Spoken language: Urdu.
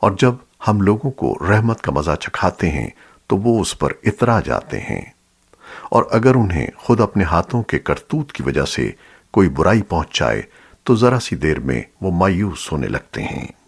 اور جب ہم لوگوں کو رحمت کا مزہ چکھاتے ہیں، تو وہ اس پر اترا جاتے ہیں۔ اور اگر انہیں خود اپنے ہاتھوں کے کرتوت کی وجہ سے کوئی برائی پہنچ جائے، تو ذرا سی دیر میں وہ مایوس ہونے لگتے ہیں۔